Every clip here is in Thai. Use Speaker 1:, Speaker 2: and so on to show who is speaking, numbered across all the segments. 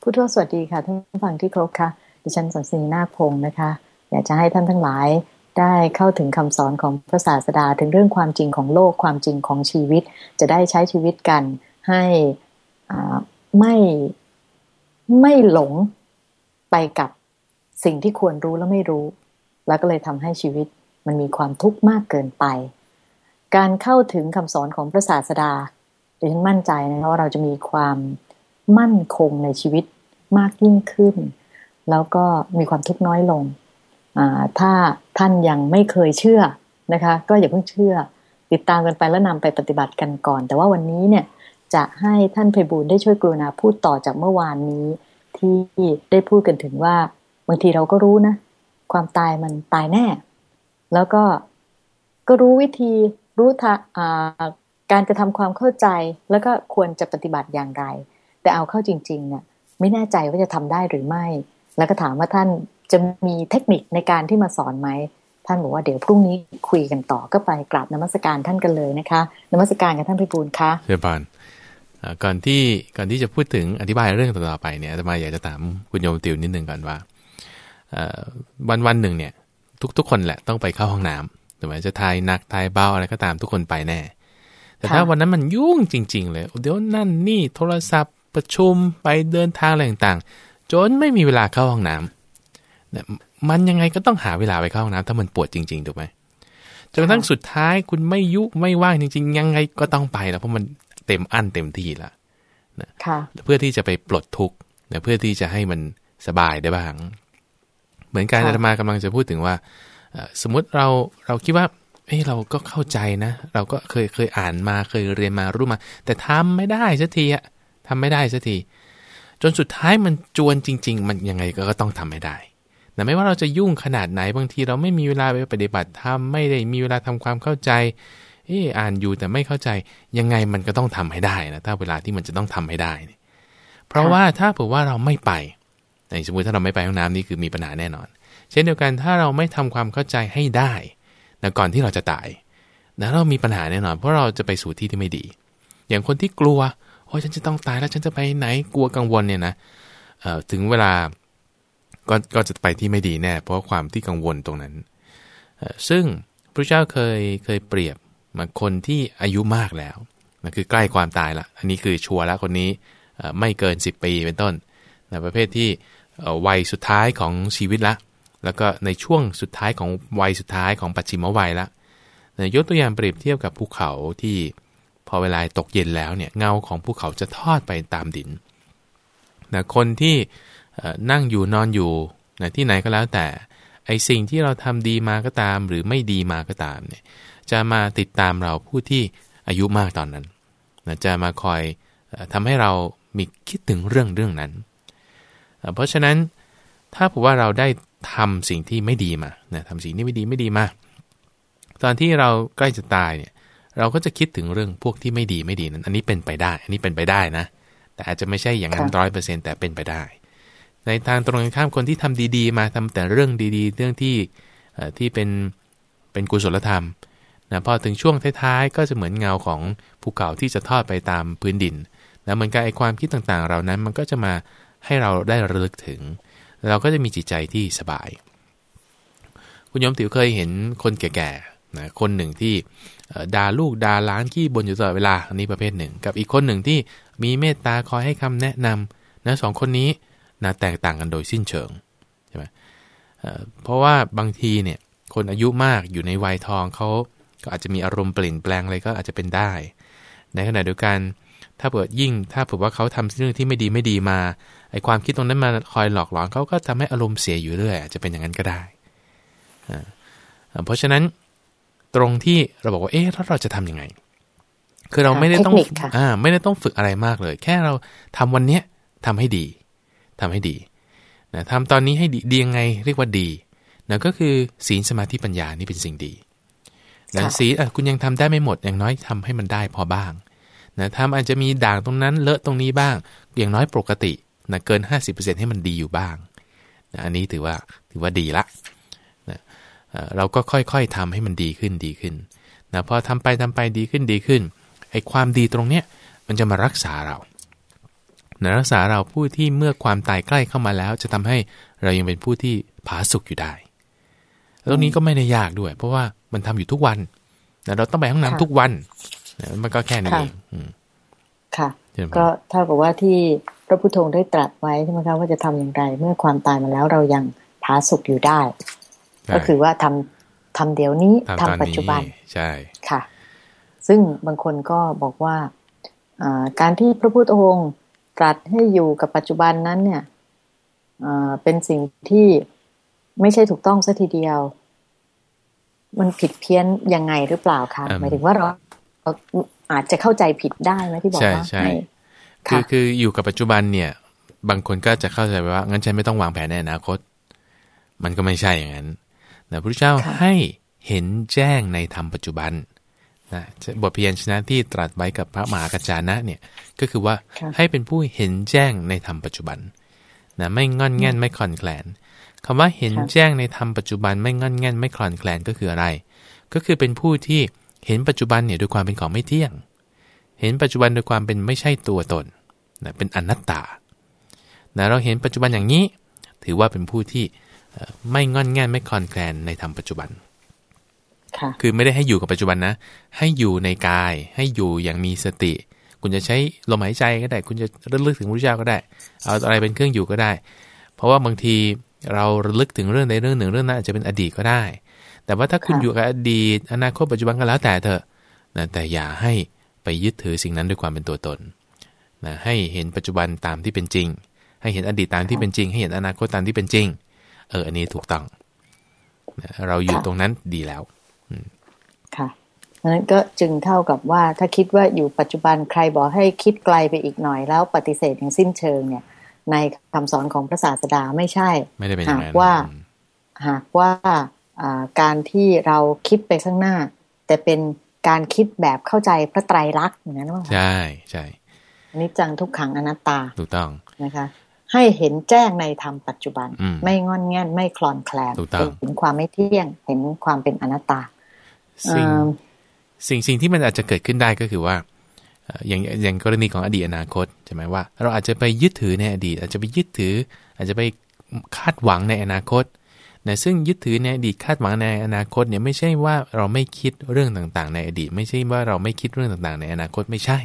Speaker 1: ผู้ทวสวัสดีค่ะท่านผู้ฟังที่ครบค่ะ ดิฉันสันสนีนาคพงศ์นะคะ อยากจะให้ท่านทั้งหลายได้เข้าถึงคำสอนของพระศาสดาถึงเรื่องความจริงของโลกความจริงของชีวิต จะได้ใช้ชีวิตกันให้ไม่ไม่หลงไปกับสิ่งที่ควรรู้และไม่รู้ แล้วก็เลยทำให้ชีวิตมันมีความทุกข์มากเกินไป การเข้าถึงคำสอนของพระศาสดาดิฉันมั่นใจนะว่าเราจะมีความ มั่นคงในชีวิตมากยิ่งขึ้น แล้วก็มีความทุกข์น้อยลง ถ้าท่านยังไม่เคยเชื่อนะคะ ก็อย่าเพิ่งเชื่อ ติดตามกันไปแล้วนำไปปฏิบัติกันก่อน แต่ว่าวันนี้เนี่ยจะให้ท่านไพบูลได้ช่วยกรุณาพูดต่อจากเมื่อวานนี้ ที่ได้พูดกันถึงว่าบางทีเราก็รู้นะ ความตายมันตายแน่ แล้วก็ก็รู้วิธีรู้ทาการกระทำความเข้าใจแล้วก็ควรจะปฏิบัติอย่างไร แต่เอาเข้าจริงๆเนี่ยไม่แน่ใจว่าจะทำได้หรือไม่ แล้วก็ถามว่าท่านจะมีเทคนิคในการที่มาสอนไหม ท่านบอกว่าเดี๋ยวพรุ่งนี้คุยกันต่อก็ไปกราบนมัสการท่านกันเลยนะคะนมัสการกับท่านพิบูลค่ะ
Speaker 2: เรียบานก่อนที่ก่อนที่จะพูดถึงอธิบายเรื่องต่อไปเนี่ยจะมาอยากจะถามคุณโยมติวนิดนึงก่อนว่าวันวันหนึ่งเนี่ยทุกทุกคนแหละต้องไปเข้าห้องน้ำถูกไหมจะทายนักทายเบาอะไรก็ตามทุกคนไปแน่ แต่ถ้าวันนั้นมันยุ่งจริง ๆ เลยเดี๋ยวนั่นนี่โทรศัพท์ ประชุมไปเดินทางอะไรต่างๆ จนไม่มีเวลาเข้าห้องน้ำมันยังไงก็ต้องหาเวลาไปเข้าห้องน้ำถ้ามันปวดจริงๆถูกไหมจนกระทั่งสุดท้ายคุณไม่ยุไม่ว่างจริง ๆ ยังไงก็ต้องไปแล้วเพราะมันเต็มอั้นเต็มที่ละนะเพื่อที่จะไปปลดทุกข์นะเพื่อที่จะให้มันสบายได้บ้าง เหมือนการอาตมากำลังจะพูดถึงว่า สมมุติเราเราคิดว่าเอ้เราก็เข้าใจนะ เราก็เคยเคยอ่านมาเคยเรียนมารู้มา แต่ทำไม่ได้สักทีอะ ทำไม่ได้สักทีจนสุดท้ายมันจวนจริง ๆ มันยังไงก็ต้องทำไม่ได้แต่ไม่ว่าเราจะยุ่งขนาดไหนบางทีเราไม่มีเวลาไปปฏิบัติธรรมไม่ได้มีเวลาทำความเข้าใจเอออ่านอยู่แต่ไม่เข้าใจยังไงมันก็ต้องทำให้ได้นะถ้าเวลาที่มันจะต้องทำให้ได้ เพราะว่าถ้าเผื่อว่าเราไม่ไปในสมมติถ้าเราไม่ไปห้องน้ำนี่คือมีปัญหาแน่นอน เช่นเดียวกันถ้าเราไม่ทำความเข้าใจให้ได้นะก่อนที่เราจะตายนะเรามีปัญหาแน่นอน เพราะเราจะไปสู่ที่ที่ไม่ดี อย่างคนที่กลัว โอ้ยฉันจะต้องตายแล้วฉันจะไปไหนกลัวกังวลเนี่ยนะถึงเวลาก็ก็จะไปที่ไม่ดีแน่ เพราะความที่กังวลตรงนั้น ซึ่งพระเจ้าเคยเคยเปรียบมาคนที่อายุมากแล้วนะคือใกล้ความตายละอันนี้คือชัวร์แล้วคนนี้ไม่เกิน 10 ปีเป็นต้นนะประเภทที่วัยสุดท้ายของชีวิตละ แล้วก็ในช่วงสุดท้ายของวัยสุดท้ายของปัจฉิมวัยละนะยกตัวอย่างเปรียบเทียบกับภูเขาที่ พอเวลาตกเย็นแล้วเนี่ยเงาของภูเขาจะทอดไปตามดินนะคนที่นั่งอยู่นอนอยู่นะที่ไหนก็แล้วแต่ไอสิ่งที่เราทำดีมาก็ตาม หรือไม่ดีมาก็ตามเนี่ยจะมาติดตามเราผู้ที่อายุมากตอนนั้นนะจะมาคอยทำให้เรามีคิดถึงเรื่องเรื่องนั้น เพราะฉะนั้นถ้าผมว่าเราได้ทำสิ่งที่ไม่ดีมานะทำสิ่งที่ไม่ดีไม่ดีมา ตอนที่เราใกล้จะตายเนี่ย เราก็จะคิดถึงเรื่องพวกที่ไม่ดีไม่ดีนั้น อันนี้เป็นไปได้ อันนี้เป็นไปได้นะ แต่อาจจะไม่ใช่อย่างนั้นร้อยเปอร์เซ็นต์แต่เป็นไปได้ ในทางตรงข้ามคนที่ทำดีๆ มาทำแต่เรื่องดีๆ เรื่องที่ที่เป็นเป็นกุศลธรรมนะพอถึงช่วงท้ายๆ ก็จะเหมือนเงาของภูเขาที่จะทอดไปตามพื้นดินนะเหมือนกับไอ้ความคิดต่างๆเรานั้นมันก็จะมาให้เราได้ระลึกถึง เราก็จะมีจิตใจที่สบาย คุณยมติ๋วเคยเห็นคนแก่ๆนะคนหนึ่งที่ ด่าลูกด่าล้านขี้บนอยู่ตลอดเวลาอันนี้ประเภทหนึ่ง กับอีกคนหนึ่งที่มีเมตตาคอยให้คำแนะนำนะสองคนนี้นะแตกต่างกันโดยสิ้นเชิงใช่ไหมเพราะว่าบางทีเนี่ยคนอายุมากอยู่ในวัยทองเขาก็อาจจะมีอารมณ์เปลี่ยนแปลงอะไรก็อาจจะเป็นได้ ในขณะเดียวกัน ถ้าเปิดยิ่งถ้าเผื่อว่าเขาทำเรื่องที่ไม่ดีไม่ดีมาไอความคิดตรงนั้นมาคอยหลอกหลอนเขาก็ทำให้อารมณ์เสียอยู่เรื่อยอาจจะเป็นอย่างนั้นก็ได้ เพราะฉะนั้น ตรงที่เราบอกว่าเอ๊ะแล้วเราจะทํำยังไง คือเราไม่ได้ต้องอ่าไม่ได้ต้องฝึกอะไรมากเลย แค่เราทำวันเนี้ยทำให้ดีทำให้ดีนะทำตอนนี้ให้ดีดียังไงเรียกว่าดีนะก็คือศีลสมาธิปัญญานี่เป็นสิ่งดีนะสีคุณยังทำได้ไม่หมด อย่างน้อยทำให้มันได้พอบ้างนะทำอาจจะมีด่างตรงนั้นเลอะตรงนี้บ้าง อย่างน้อยปกตินะเกิน 50%ให้มันดีอยู่บ้างนะอันนี้ถือว่าถือว่าดีละนะ เราก็ค่อยๆทำให้มันดีขึ้นดีขึ้นนะพอทำไปทำไปดีขึ้นดีขึ้นไอ้ความดีตรงเนี้ยมันจะมารักษาเรานะรักษาเราผู้ที่เมื่อความตายใกล้เข้ามาแล้ว จะทำให้เรายังเป็นผู้ที่ผาสุกอยู่ได้ตรงนี้ก็ไม่ได้ยากด้วย เพราะว่ามันทำอยู่ทุกวันนะเราต้องไปห้องน้ำทุกวันนะมันก็แค่นี้เอง
Speaker 1: ค่ะ ก็เท่ากับว่าที่พระพุทโธได้ตรัสไว้ใช่ไหมคะว่าจะทำอย่างไร เมื่อความตายมาแล้วเรายังผาสุกอยู่ได้ ก็คือว่าทำทำเดี๋ยวนี้ทำปัจจุบัน
Speaker 2: ใช่
Speaker 1: ค่ะ ซึ่งบางคนก็บอกว่าการที่พระพุทธองค์ตรัสให้อยู่กับปัจจุบันนั้นเนี่ยเป็นสิ่งที่ไม่ใช่ถูกต้องซะทีเดียว มันผิดเพี้ยนยังไงหรือเปล่าคะหมายถึงว่าเราอาจจะเข้าใจผิดได้ไหมที่บอกว่าใช่
Speaker 2: คือคืออยู่กับปัจจุบันเนี่ย บางคนก็จะเข้าใจว่างั้นฉันไม่ต้องวางแผนในอนาคต มันก็ไม่ใช่อย่างนั้น แต่พระเจ้าให้เห็นแจ้งในธรรมปัจจุบันนะบทเพียรชนะที่ตรัสไว้กับพระมหากัจจานะเนี่ยก็คือว่าให้เป็นผู้เห็นแจ้งในธรรมปัจจุบันนะไม่งอนแง่นไม่คลอนแคลนคำว่าเห็นแจ้งในธรรมปัจจุบันไม่งอนแง่นไม่คลอนแคลนก็คืออะไร ก็คือเป็นผู้ที่เห็นปัจจุบันเนี่ยด้วยความเป็นของไม่เที่ยง เห็นปัจจุบันโดยความเป็นไม่ใช่ตัวตนนะเป็นอนัตตานะเราเห็นปัจจุบันอย่างนี้ ถือว่าเป็นผู้ที่ ไม่งอนแง่นไม่คลอนแคลนในธรรมปัจจุบันคือไม่ได้ให้อยู่กับปัจจุบันนะ ให้อยู่ในกาย ให้อยู่อย่างมีสติ คุณจะใช้ลมหายใจก็ได้ คุณจะระลึกถึงพระเจ้าก็ได้ เอาอะไรเป็นเครื่องอยู่ก็ได้ เพราะว่าบางทีเราระลึกถึงเรื่องใดเรื่องหนึ่งเรื่องนั้นอาจจะเป็นอดีตก็ได้ แต่ว่าถ้าคุณอยู่กับอดีต อนาคตปัจจุบันก็แล้วแต่เถอะนะแต่อย่าให้ไปยึดถือสิ่งนั้นด้วยความเป็นตัวตนนะให้เห็นปัจจุบันตามที่เป็นจริง ให้เห็นอดีตตามที่เป็นจริง ให้เห็นอนาคตตามที่เป็นจริง เอออันนี้ถูกต้องเราอยู่ตรงนั้นดีแล้ว
Speaker 1: ค่ะเพราะนั้นก็จึงเท่ากับว่าถ้าคิดว่าอยู่ปัจจุบันใครบอกให้คิดไกลไปอีกหน่อยแล้วปฏิเสธอย่างสิ้นเชิงเนี่ย ในคำสอนของพระศาสดาไม่ใช่
Speaker 2: ไม่ได้เป็น
Speaker 1: หากว่า หากว่าการที่เราคิดไปข้างหน้า แต่เป็นการคิดแบบเข้าใจพระไตรลักษณ์อย่างนั้นว่า
Speaker 2: ใช่ใช่
Speaker 1: นิจังทุกขังอนัตตา
Speaker 2: ถูกต้อง
Speaker 1: นะคะ ให้เห็นแจ้งในธรรมปัจจุบัน ไม่งอนแง่นไม่คลอนแคลนเห็นความไม่เที่ยง เห็นความเป็นอนัตตา
Speaker 2: สิ่งสิ่งสิ่งที่มันอาจจะเกิดขึ้นได้ก็คือว่า อย่างอย่างกรณีของอดีตอนาคตใช่ไหมว่า เราอาจจะไปยึดถือในอดีต อาจจะไปยึดถือ อาจจะไปคาดหวังในอนาคตนะซึ่งยึดถือในอดีตคาดหวังในอนาคตเนี่ยไม่ใช่ว่าเราไม่คิดเรื่องต่างๆ ในอดีต ไม่ใช่ว่าเราไม่คิดเรื่องต่างๆ ในอนาคตไม่ใช่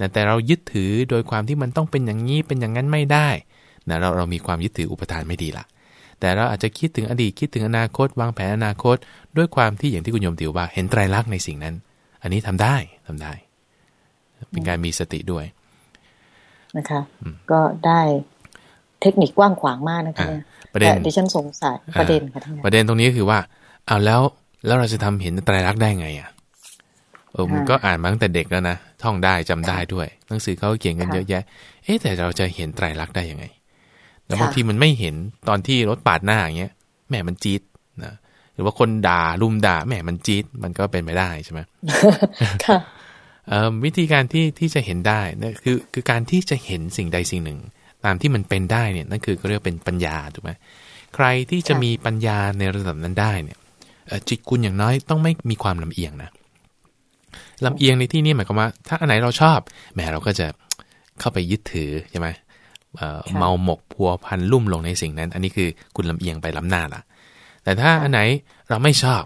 Speaker 2: นะแต่เรายึดถือโดยความที่มันต้องเป็นอย่างนี้เป็นอย่างนั้นไม่ได้นะเราเรามีความยึดถืออุปทานไม่ดีละแต่เราอาจจะคิดถึงอดีตคิดถึงอนาคต วางแผนอนาคต ด้วยความที่อย่างที่คุณโยมติวว่า เห็นไตรลักษณ์ในสิ่งนั้น อันนี้ทำได้ทำได้ เป็นการมีสติด้วย
Speaker 1: นะคะ ก็ได้เทคนิคกว้างขวางมากนะคะประเด็นที่ฉันสงสัยประเด็นค่ะท่าน
Speaker 2: ประเด็นตรงนี้คือว่าเอาแล้วแล้วเราจะทำเห็นไตรลักษณ์ได้ไงอะ เออมันก็อ่านมาตั้งแต่เด็กแล้วนะท่องได้จำได้ด้วย หนังสือเขาเขียนกันเยอะแยะ เอ๊ะแต่เราจะเห็นไตรลักษณ์ได้ยังไงแต่บางทีมันไม่เห็นตอนที่รถปาดหน้าอย่างเงี้ยแหมมันจี๊ดนะหรือว่าคนด่าลุมด่าแหมมันจี๊ดมันก็เป็นไปได้ใช่ไหมค่ะวิธีการที่ที่จะเห็นได้นะคือคือการที่จะเห็นสิ่งใดสิ่งหนึ่ง ตามที่มันเป็นได้เนี่ยนั่นคือก็เรียกเป็นปัญญาถูกไหมใครที่จะมีปัญญาในระดับนั้นได้เนี่ยจิตคุณอย่างน้อยต้องไม่มีความลำเอียงนะ ลำเอียงในที่นี้หมายความว่า ถ้าอันไหนเราชอบแหมเราก็จะเข้าไปยึดถือใช่ไหมเมาหมกพัวพันลุ่มลงในสิ่งนั้น อันนี้คือคุณลำเอียงไปล้ำหน้าละแต่ถ้าอันไหนเราไม่ชอบ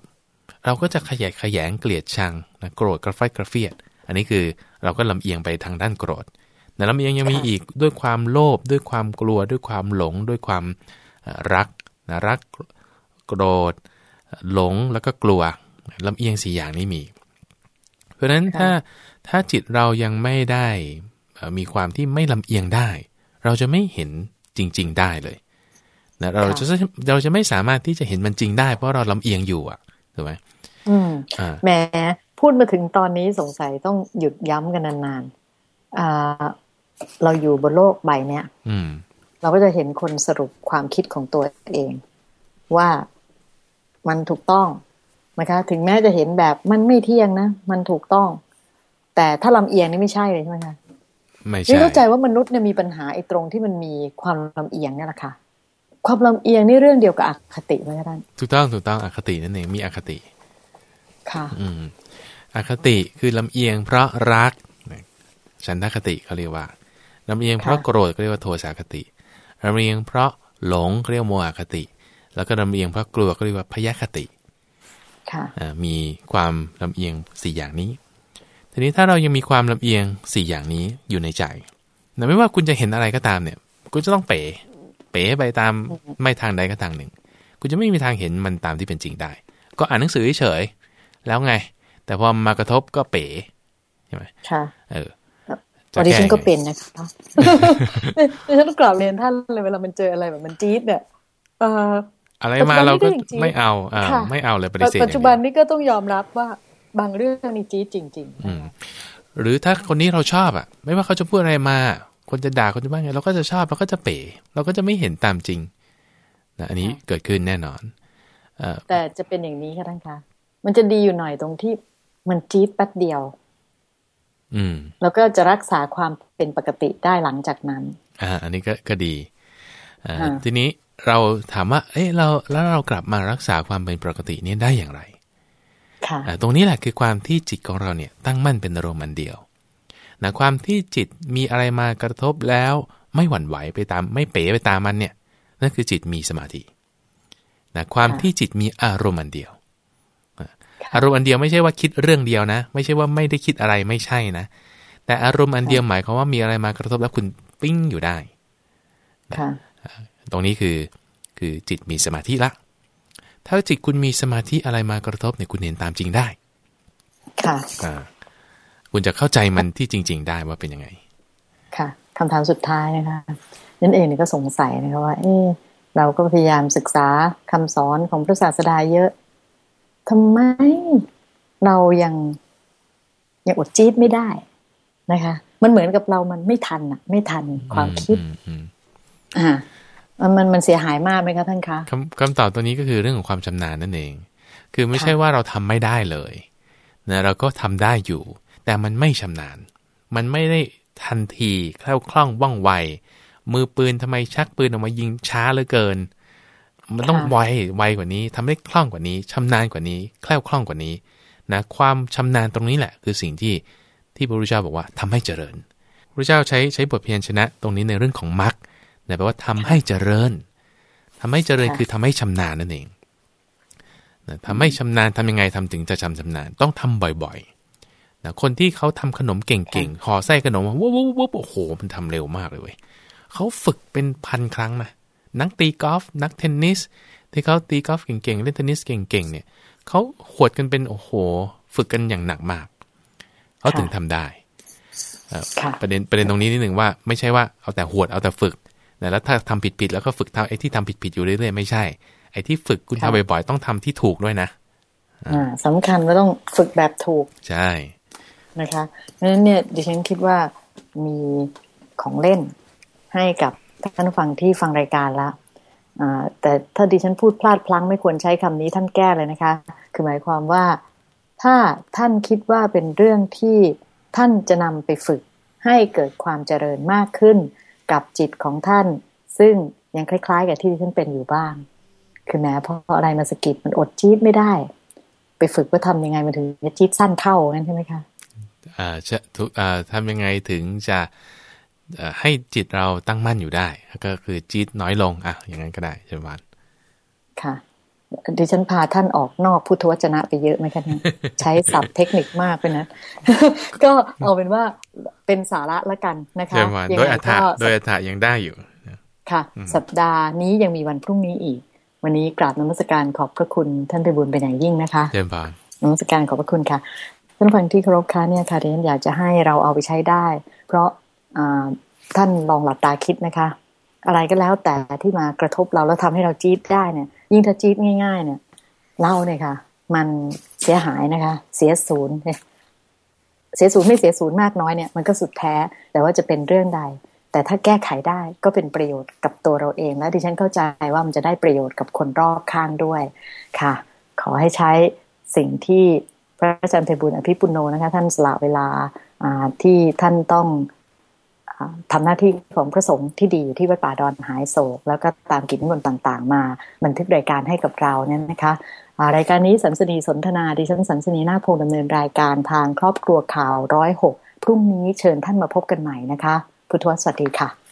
Speaker 2: เราก็จะขยายขยงเกลียดชังนะโกรธกระไฟกระเฟียด อันนี้คือเราก็ลำเอียงไปทางด้านโกรธแต่ลำเอียงยังมีอีกด้วยความโลภด้วยความกลัวด้วยความหลง ด้วยความรักนะรักโกรธหลงแล้วก็กลัวลำเอียงสี่อย่างนี้มี เพราะฉะนั้นถ้าถ้าจิตเรายังไม่ได้มีความที่ไม่ลำเอียงได้ เราจะไม่เห็นจริง ๆ ได้เลยนะเราจะเราจะไม่สามารถที่จะเห็นมันจริงได้ เพราะเราลำเอียงอยู่อะถูกไหม
Speaker 1: อืมแหมพูดมาถึงตอนนี้สงสัยต้องหยุดย้ำกันนานๆอ่าเราอยู่บนโลกใบเนี้ย
Speaker 2: อืม
Speaker 1: เราก็จะเห็นคนสรุปความคิดของตัวเอง ว่ามันถูกต้อง นะคะ ถึงแม้จะเห็นแบบมันไม่เที่ยงนะมันถูกต้อง แต่ถ้าลำเอียงนี่ไม่ใช่เลยใช่ไหมคะ
Speaker 2: ไม่ใช่
Speaker 1: เข้าใจว่ามนุษย์เนี่ยมีปัญหาไอ้ตรงที่มันมีความลำเอียงเนี่ยแหละค่ะความลำเอียงนี่เรื่องเดียวกับอคติไหมท่าน
Speaker 2: ถูกต้องถูกต้องอคตินั่นเองมีอคติ
Speaker 1: ค่ะ
Speaker 2: อืมอคติคือลำเอียงเพราะรักฉันทคติเขาเรียกว่าลำเอียงเพราะโกรธก็เรียกว่าโทสะคติลำเอียงเพราะหลงก็เรียกว่าโมหคติ แล้วก็ลำเอียงเพราะกลัวก็เรียกว่าพยคติ
Speaker 1: ค่ะ
Speaker 2: มีความลำเอียงสี่อย่างนี้ ทีนี้ถ้าเรายังมีความลำเอียงสี่อย่างนี้อยู่ในใจนะไม่ว่าคุณจะเห็นอะไรก็ตามเนี่ยคุณจะต้องเป๋ เป๋ไปตามไม่ทางใดก็ทางหนึ่ง คุณจะไม่มีทางเห็นมันตามที่เป็นจริงได้ ก็อ่านหนังสือเฉยๆแล้วไง แต่พอมากระทบก็เป๋ใช่ไหม
Speaker 1: ค่ะ
Speaker 2: เออ
Speaker 1: ตอนนี้ฉันก็เป็นนะคะดิฉันกราบเรียนท่านเลยเวลามันเจออะไรแบบมันจี๊ดเนี่ยเอ่อ
Speaker 2: อะไรมาเราก็ไม่เอาอ่าไม่เอาเลยปฏิเสธ
Speaker 1: ปัจจุบันนี้ก็ต้องยอมรับว่าบางเรื่องนี่จี๊ดจริง
Speaker 2: ๆ อืมหรือถ้าคนนี้เราชอบอะ ไม่ว่าเขาจะพูดอะไรมา คนจะด่าคนจะว่าไง เราก็จะชอบเราก็จะเป๋ เราก็จะไม่เห็นตามจริงนะอันนี้เกิดขึ้นแน่นอนอ
Speaker 1: แต่จะเป็นอย่างนี้ค่ะท่านคะมันจะดีอยู่หน่อยตรงที่มันจี๊ดแป๊บเดียว
Speaker 2: อืม
Speaker 1: แล้วก็จะรักษาความเป็นปกติได้หลังจากนั้น
Speaker 2: อ่า อันนี้ก็ก็ดี อ่า
Speaker 1: ค่ะ
Speaker 2: ทีนี้ เราถามว่า เอ้เราแล้วเรากลับมารักษาความเป็นปกตินี้ได้อย่างไร
Speaker 1: ค่ะ
Speaker 2: อ่าตรงนี้แหละคือความที่จิตของเราเนี่ยตั้งมั่นเป็นอารมณ์อันเดียวนะความที่จิตมีอะไรมากระทบแล้วไม่หวั่นไหวไปตามไม่เป๋ไปตามมันเนี่ยนั่นคือจิตมีสมาธินะความ
Speaker 1: ค่ะ
Speaker 2: ที่จิตมีอารมณ์อันเดียวอะอารมณ์อันเดียวไม่ใช่ว่าคิดเรื่องเดียวนะ ไม่ใช่ว่าไม่ได้คิดอะไรไม่ใช่นะ แต่อารมณ์อันเดียวหมายความว่ามีอะไรมากระทบแล้วคุณปิ้งอยู่ได้
Speaker 1: ค่ะ
Speaker 2: ตรงนี้คือคือจิตมีสมาธิละ ถ้าจิตคุณมีสมาธิอะไรมากระทบเนี่ยคุณเห็นตามจริงได้
Speaker 1: ค่ะ
Speaker 2: อ่าคุณจะเข้าใจมันที่จริง ๆ ได้ว่าเป็นยังไง
Speaker 1: ค่ะคำถามสุดท้ายนะคะนั่นเองเนี่ยก็สงสัยนะคะว่า เออเราก็พยายามศึกษาคำสอนของพระศาสดาเยอะทำไมเรายังยังอดจี๊ดไม่ได้นะคะ มันเหมือนกับเรามันไม่ทันอะไม่ทันความคิด
Speaker 2: อืมอืม
Speaker 1: อ่า มันมันมันเสียหายมากไหมคะท่านคะ
Speaker 2: คำคำตอบตัวนี้ก็คือเรื่องของความชำนาญนั่นเอง คือไม่ใช่ว่าเราทำไม่ได้เลยนะเราก็ทำได้อยู่ แต่มันไม่ชำนาญ มันไม่ได้ทันทีแคล่วคล่องว่องไว มือปืนทำไมชักปืนออกมายิงช้าเหลือเกิน มันต้องไวไวกว่านี้ทำได้คล่องกว่านี้ชำนาญกว่านี้ แคล่วคล่องกว่านี้นะความชำนาญตรงนี้แหละ คือสิ่งที่ที่พระพุทธเจ้าบอกว่าทำให้เจริญพระพุทธเจ้าใช้ใช้บทเพียรชนะตรงนี้ในเรื่องของมรรค นะแปลว่าทำให้เจริญทำให้เจริญคือทำให้ชำนาญนั่นเองนะทำให้ชำนาญทำยังไงทำถึงจะชำชำนาญต้องทำบ่อยๆนะคนที่เขาทำขนมเก่งๆห่อไส้ขนมวุ้บวุ้บวุ้บโอ้โห มันทำเร็วมากเลยเว้ยเขาฝึกเป็นพันครั้งนะนักตีกอล์ฟนักเทนนิสที่เขาตีกอล์ฟเก่งๆเล่นเทนนิสเก่งๆเนี่ยเขาขวดกันเป็นโอ้โห ฝึกกันอย่างหนักมากเขาถึงทำได้เอ่อ
Speaker 1: ค่ะ
Speaker 2: ประเด็นประเด็นตรงนี้นิดหนึ่งว่า ไม่ใช่ว่าเอาแต่หวดเอาแต่ฝึก นะแล้วถ้าทำผิดๆแล้วก็ฝึกทำไอ้ที่ทำผิดๆอยู่เรื่อยๆไม่ใช่ ไอ้ที่ฝึกคุณ
Speaker 1: ค่ะ
Speaker 2: ทำบ่อยๆต้องทำที่ถูกด้วยนะ
Speaker 1: อ่าสำคัญว่าต้องฝึกแบบถูก
Speaker 2: ใช่
Speaker 1: นะคะเพราะฉะนั้นเนี่ยดิฉันคิดว่ามีของเล่นให้กับท่านผู้ฟังที่ฟังรายการแล้วอ่าแต่ถ้าดิฉันพูดพลาดพลั้งไม่ควรใช้คำนี้ท่านแก้เลยนะคะ คือหมายความว่าถ้าท่านคิดว่าเป็นเรื่องที่ท่านจะนำไปฝึกให้เกิดความเจริญมากขึ้น กับจิตของท่าน ซึ่งยังคล้าย ๆ กับที่ดิฉันเป็นอยู่บ้าง คือแม้เพราะอะไรมาสะกิดมันอดจี๊ดไม่ได้ ไปฝึกว่าทำยังไงมันถึงจะจี๊ดสั้นเข้างั้นใช่ไหมคะ
Speaker 2: อ่าจะทุกอ่าทำยังไงถึงจะเอ่อให้จิตเราตั้งมั่นอยู่ได้ ก็คือจิตน้อยลงอะอย่างนั้นก็ได้ใช่ไหม
Speaker 1: ค่ะ ดิฉันพาท่านออกนอกพุทธวจนะไปเยอะไหมคะเนี่ยใช้ศัพท์เทคนิคมากไปนะ ก็เอาเป็นว่าเป็นสาระละกันนะคะ
Speaker 2: ใช่ไหม
Speaker 1: ยัง
Speaker 2: โดย
Speaker 1: ไง
Speaker 2: อัฏฐะ
Speaker 1: ก็
Speaker 2: โดยอัฏฐะยังได้อยู่
Speaker 1: ค่ะ สัปดาห์นี้ยังมีวันพรุ่งนี้อีก วันนี้กราบนมัสการขอบพระคุณท่านไปบุญเป็นอย่างยิ่งนะคะ
Speaker 2: เจริญพร
Speaker 1: นมัสการขอบพระคุณค่ะท่านผู้ฟังที่เคารพค่ะเนี่ยค่ะดิฉันอยากจะให้เราเอาไปใช้ได้ เพราะอ่าท่านลองหลับตาคิดนะคะ อะไรก็แล้วแต่ที่มากระทบเราแล้วทำให้เราจี๊ดได้เนี่ย ยิ่งถ้าจี๊ดง่าย ๆ เนี่ยเราเนี่ยค่ะ มันเสียหายนะคะ เสียศูนย์เสียศูนย์ไม่เสียศูนย์มากน้อยเนี่ยมันก็สุดแท้ แต่ว่าจะเป็นเรื่องใด แต่ถ้าแก้ไขได้ก็เป็นประโยชน์กับตัวเราเอง และดิฉันเข้าใจว่ามันจะได้ประโยชน์กับคนรอบข้างด้วยค่ะ ขอให้ใช้สิ่งที่พระอาจารย์ไพบุญอภิปุโนนะคะ ท่านสละเวลาที่ท่านต้อง อาทำหน้าที่ของพระสงฆ์ที่ดีอยู่ที่วัดป่าดอนหายโศก แล้วก็ตามกิจนิมนต์ต่าง ๆ มา บันทึกรายการให้กับเราเนี่ยนะคะรายการนี้สันสนีสนทนาดิฉันสันสนีนาพงดำเนินรายการทางครอบครัวข่าวร้อยหกพรุ่งนี้เชิญท่านมาพบกันใหม่นะคะ พุทธวสวัสดีค่ะ